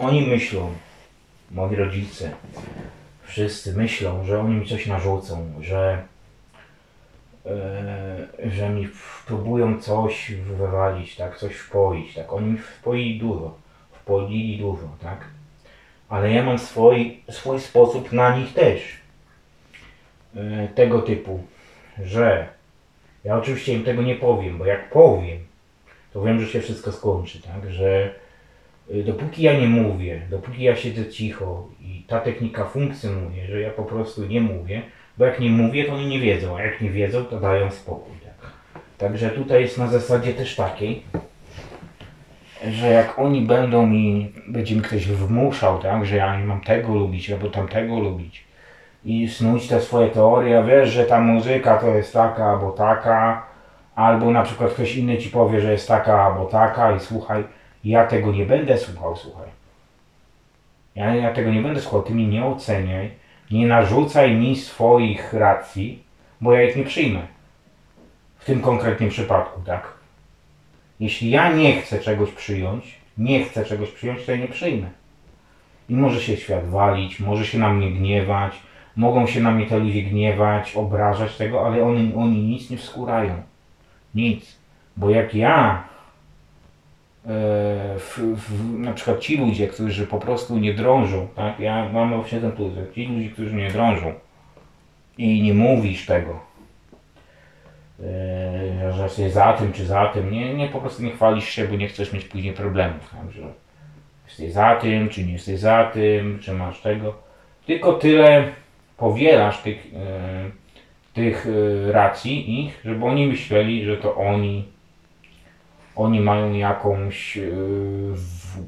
oni myślą, moi rodzice, wszyscy myślą, że oni mi coś narzucą, że, e, że mi próbują coś wywalić, tak, coś wpoić, tak. Oni mi wpoili dużo, wpoili dużo, tak. Ale ja mam swój, swój sposób na nich też. E, tego typu, że ja oczywiście im tego nie powiem, bo jak powiem, to wiem, że się wszystko skończy, tak, że dopóki ja nie mówię, dopóki ja siedzę cicho i ta technika funkcjonuje, że ja po prostu nie mówię, bo jak nie mówię, to oni nie wiedzą, a jak nie wiedzą, to dają spokój, tak. Także tutaj jest na zasadzie też takiej, że jak oni będą mi, będzie mi ktoś wmuszał, tak, że ja nie mam tego lubić, albo tamtego lubić i snuć te swoje teorie, wiesz, że ta muzyka to jest taka albo taka, albo na przykład ktoś inny ci powie, że jest taka albo taka i słuchaj, ja tego nie będę słuchał, słuchaj. Ja, ja tego nie będę słuchał, ty mi nie oceniaj, nie narzucaj mi swoich racji, bo ja ich nie przyjmę. W tym konkretnym przypadku, tak? Jeśli ja nie chcę czegoś przyjąć, nie chcę czegoś przyjąć, to ja nie przyjmę. I może się świat walić, może się na mnie gniewać, mogą się na mnie te ludzie gniewać, obrażać tego, ale oni, oni nic nie wskórają. Nic. Bo jak ja, w, w, na przykład ci ludzie, którzy po prostu nie drążą, tak? Ja mam właśnie ten plus, ci ludzie, którzy nie drążą i nie mówisz tego, e, że jesteś za tym czy za tym, nie, nie po prostu nie chwalisz się, bo nie chcesz mieć później problemów, tak? że jesteś za tym, czy nie jesteś za tym, czy masz tego. Tylko tyle powielasz tych, e, tych e, racji ich, żeby oni myśleli, że to oni oni mają jakąś w,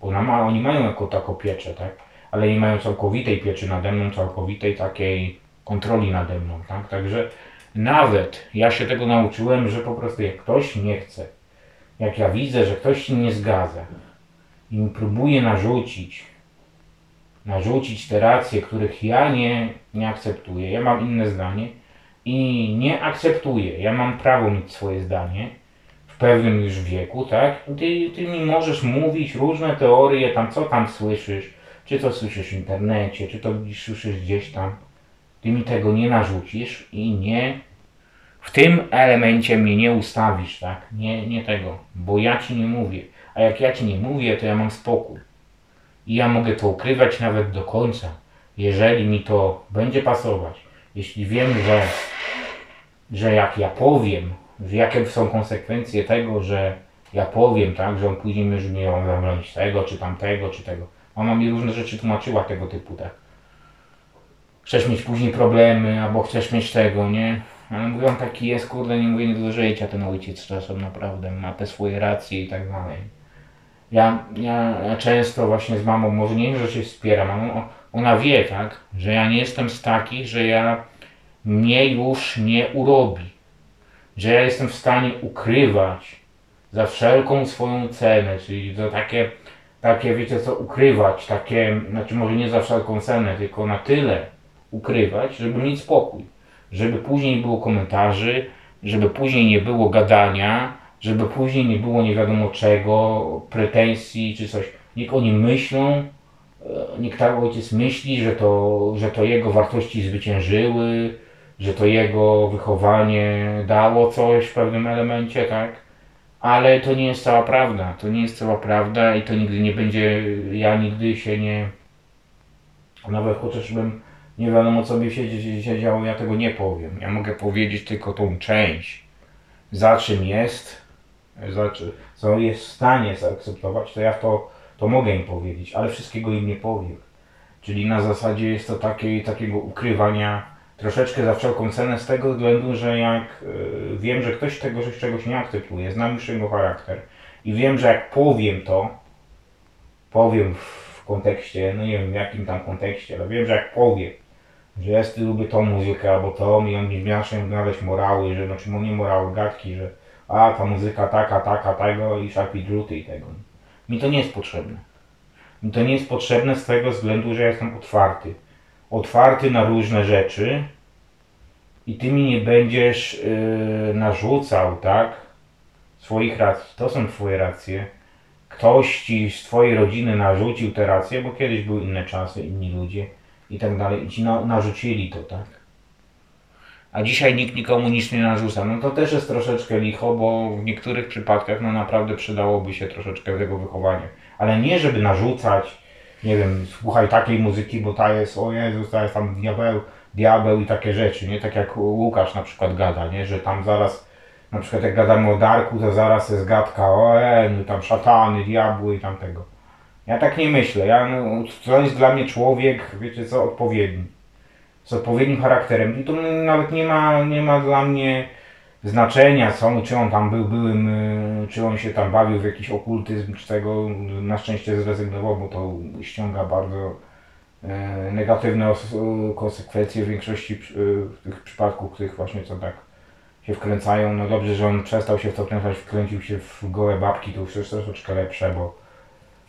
ona ma, oni mają jako taką pieczę, tak? Ale nie mają całkowitej pieczy nade mną, całkowitej takiej kontroli nade mną, tak? Także nawet ja się tego nauczyłem, że po prostu jak ktoś nie chce, jak ja widzę, że ktoś się nie zgadza i mi próbuje narzucić narzucić te racje, których ja nie, nie akceptuję. Ja mam inne zdanie i nie akceptuję. Ja mam prawo mieć swoje zdanie w pewnym już wieku, tak? Ty, ty mi możesz mówić różne teorie, tam co tam słyszysz, czy to słyszysz w internecie, czy to słyszysz gdzieś tam. Ty mi tego nie narzucisz i nie w tym elemencie mnie nie ustawisz, tak? Nie, nie tego, bo ja ci nie mówię. A jak ja ci nie mówię, to ja mam spokój. I ja mogę to ukrywać nawet do końca, jeżeli mi to będzie pasować. Jeśli wiem, że, że jak ja powiem, jakie są konsekwencje tego, że ja powiem, tak, że on później już mnie zabronić tego, czy tamtego, czy tego. Mama mi różne rzeczy tłumaczyła tego typu, tak. Chcesz mieć później problemy, albo chcesz mieć tego, nie? Ale mówię, on taki jest, kurde, nie mówię nie do życia ten ojciec czasem naprawdę, ma te swoje racje i tak dalej. Ja, ja, ja często właśnie z mamą, może nie, że się wspieram, mamą, ona wie, tak, że ja nie jestem z takich, że ja mnie już nie urobi. Że ja jestem w stanie ukrywać za wszelką swoją cenę, czyli za takie, takie wiecie co, ukrywać, takie, znaczy może nie za wszelką cenę, tylko na tyle ukrywać, żeby mieć spokój. Żeby później nie było komentarzy, żeby później nie było gadania, żeby później nie było nie wiadomo czego, pretensji czy coś. Niech oni myślą, e, niech tak ojciec myśli, że to, że to jego wartości zwyciężyły, że to jego wychowanie dało coś w pewnym elemencie, tak? Ale to nie jest cała prawda. To nie jest cała prawda i to nigdy nie będzie, ja nigdy się nie, nawet chociażbym nie wiadomo co by się, działo, ja tego nie powiem. Ja mogę powiedzieć tylko tą część, za czym jest, znaczy, co jest w stanie zaakceptować, to ja to, to mogę im powiedzieć, ale wszystkiego im nie powiem. Czyli na zasadzie jest to takie, takiego ukrywania troszeczkę za wszelką cenę z tego względu, że jak y, wiem, że ktoś tego że czegoś nie akceptuje, znam już jego charakter i wiem, że jak powiem to, powiem w kontekście, no nie wiem w jakim tam kontekście, ale wiem, że jak powiem, że ja lubię tą muzykę albo to i on mi w znaleźć morały, że znaczy nie morały, gadki, że a ta muzyka taka, taka, tego i szapi druty i tego. Mi to nie jest potrzebne. Mi to nie jest potrzebne z tego względu, że ja jestem otwarty. Otwarty na różne rzeczy i ty mi nie będziesz yy, narzucał, tak? Swoich racji. To są twoje racje. ktoś ci z twojej rodziny narzucił te racje, bo kiedyś były inne czasy, inni ludzie i tak dalej, i ci na, narzucili to, tak? A dzisiaj nikt nikomu nic nie narzuca. No to też jest troszeczkę licho, bo w niektórych przypadkach no naprawdę przydałoby się troszeczkę tego wychowania. Ale nie żeby narzucać, nie wiem, słuchaj takiej muzyki, bo ta jest, o Jezus, ta jest tam diabeł, diabeł i takie rzeczy, nie? Tak jak Łukasz na przykład gada, nie? Że tam zaraz, na przykład jak gadamy o Darku, to zaraz jest gadka, o e, no tam szatany, diabły i tamtego. Ja tak nie myślę, ja, no, to jest dla mnie człowiek, wiecie co, odpowiedni. Z odpowiednim charakterem. I to nawet nie ma, nie ma dla mnie znaczenia, co, czy on tam był byłym, y, czy on się tam bawił w jakiś okultyzm, czy tego, na szczęście zrezygnował, bo to ściąga bardzo e, negatywne e, konsekwencje w większości e, tych przypadków, których właśnie co tak się wkręcają. No dobrze, że on przestał się w to wkręcać, wkręcił się w gołe babki, to już jest troszeczkę lepsze, bo,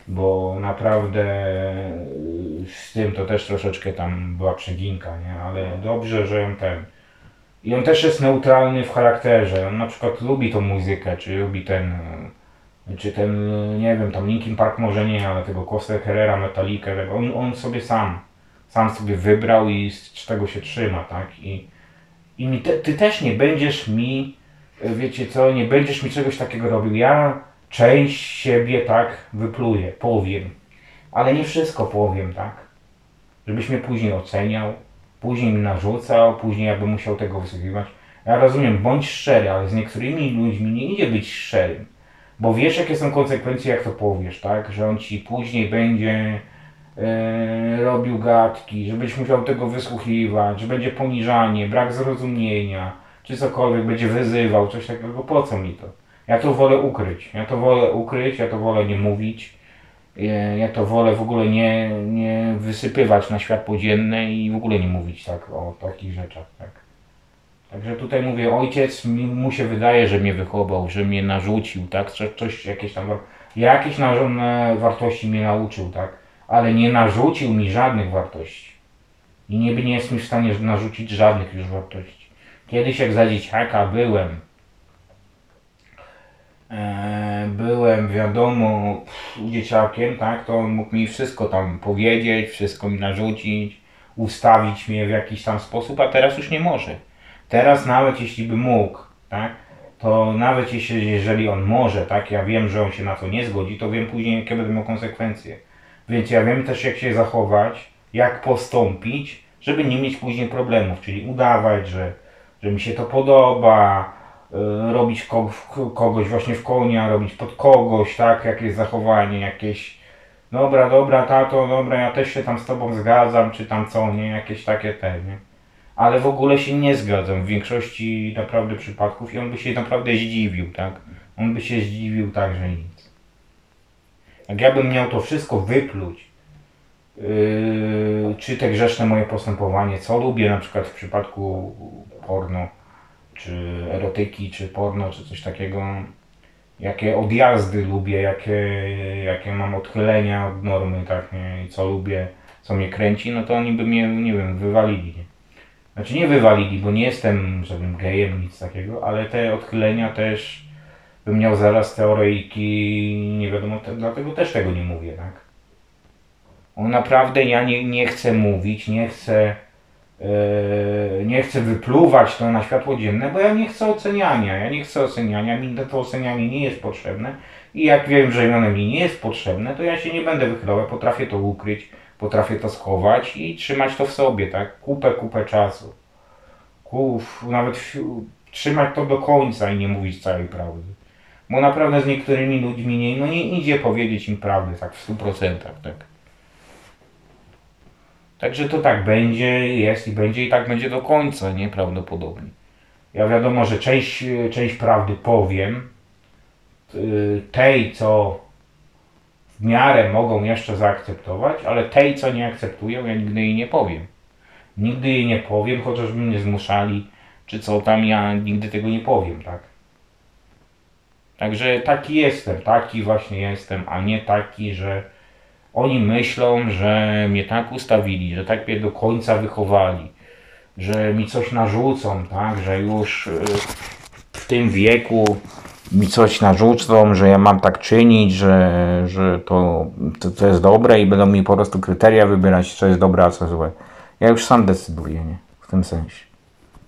bo naprawdę y, z tym to też troszeczkę tam była przeginka, nie? Ale dobrze, że on ten... I on też jest neutralny w charakterze. On na przykład lubi tą muzykę, czy lubi ten, e, czy ten, e, nie wiem, tam Linkin Park może nie, ale tego Costa Herrera, Metallica, tego, on, on sobie sam, sam sobie wybrał i z czego się trzyma, tak? I, i mi te, ty też nie będziesz mi, e, wiecie co, nie będziesz mi czegoś takiego robił. Ja część siebie tak wypluję, powiem, ale nie wszystko powiem, tak? Żebyś mnie później oceniał, później mi narzucał, później ja bym musiał tego wysłuchiwać. Ja rozumiem, bądź szczery, ale z niektórymi ludźmi nie idzie być szczerym. Bo wiesz, jakie są konsekwencje, jak to powiesz, tak? Że on ci później będzie e, robił gadki, że będziesz musiał tego wysłuchiwać, że będzie poniżanie, brak zrozumienia, czy cokolwiek, będzie wyzywał, coś takiego. Po co mi to? Ja to wolę ukryć. Ja to wolę ukryć, ja to wolę nie mówić. Ja to wolę w ogóle nie, nie wysypywać na światło dzienne i w ogóle nie mówić tak o takich rzeczach. Tak. Także tutaj mówię, ojciec mi, mu się wydaje, że mnie wychował, że mnie narzucił, tak? Coś, coś jakieś tam, jakieś wartości mnie nauczył, tak? Ale nie narzucił mi żadnych wartości. I nie, nie jest mi w stanie narzucić żadnych już wartości. Kiedyś jak za dzieciaka byłem, byłem wiadomo dzieciakiem, tak, to on mógł mi wszystko tam powiedzieć, wszystko mi narzucić, ustawić mnie w jakiś tam sposób, a teraz już nie może. Teraz nawet jeśli by mógł, tak, to nawet jeśli, jeżeli on może, tak, ja wiem, że on się na to nie zgodzi, to wiem później, jakie będą miał konsekwencje. Więc ja wiem też, jak się zachować, jak postąpić, żeby nie mieć później problemów, czyli udawać, że, że mi się to podoba, robić ko- w- kogoś właśnie w konia, robić pod kogoś, tak, jakieś zachowanie, jakieś dobra, dobra, tato, dobra, ja też się tam z tobą zgadzam, czy tam co, nie, jakieś takie te, nie. Ale w ogóle się nie zgadzam w większości naprawdę przypadków i on by się naprawdę zdziwił, tak. On by się zdziwił tak, że nic. Jak ja bym miał to wszystko wypluć, yy, czy te grzeszne moje postępowanie, co lubię na przykład w przypadku porno, czy erotyki, czy porno, czy coś takiego, jakie odjazdy lubię, jakie, jakie mam odchylenia od normy, tak, nie, i co lubię, co mnie kręci, no to oni by mnie, nie wiem, wywalili. Nie? Znaczy nie wywalili, bo nie jestem żadnym gejem, nic takiego, ale te odchylenia też bym miał zaraz teoryjki, nie wiadomo, te, dlatego też tego nie mówię, tak. On naprawdę ja nie, nie chcę mówić, nie chcę nie chcę wypluwać to na światło dzienne, bo ja nie chcę oceniania. Ja nie chcę oceniania, mi to ocenianie nie jest potrzebne. I jak wiem, że ono mi nie jest potrzebne, to ja się nie będę wychylał. Potrafię to ukryć, potrafię to schować i trzymać to w sobie, tak? Kupę, kupę czasu. Kuf, nawet trzymać to do końca i nie mówić całej prawdy. Bo naprawdę z niektórymi ludźmi nie, no nie idzie powiedzieć im prawdy tak w 100%, tak? Także to tak będzie, jest i będzie i tak będzie do końca, nieprawdopodobnie. Ja wiadomo, że część, część prawdy powiem, tej, co w miarę mogą jeszcze zaakceptować, ale tej, co nie akceptują, ja nigdy jej nie powiem. Nigdy jej nie powiem, chociażby mnie zmuszali, czy co tam, ja nigdy tego nie powiem, tak? Także taki jestem, taki właśnie jestem, a nie taki, że oni myślą, że mnie tak ustawili, że tak mnie do końca wychowali, że mi coś narzucą, tak, że już y, w tym wieku mi coś narzucą, że ja mam tak czynić, że, że to, to, to jest dobre i będą mi po prostu kryteria wybierać, co jest dobre, a co złe. Ja już sam decyduję, nie? W tym sensie.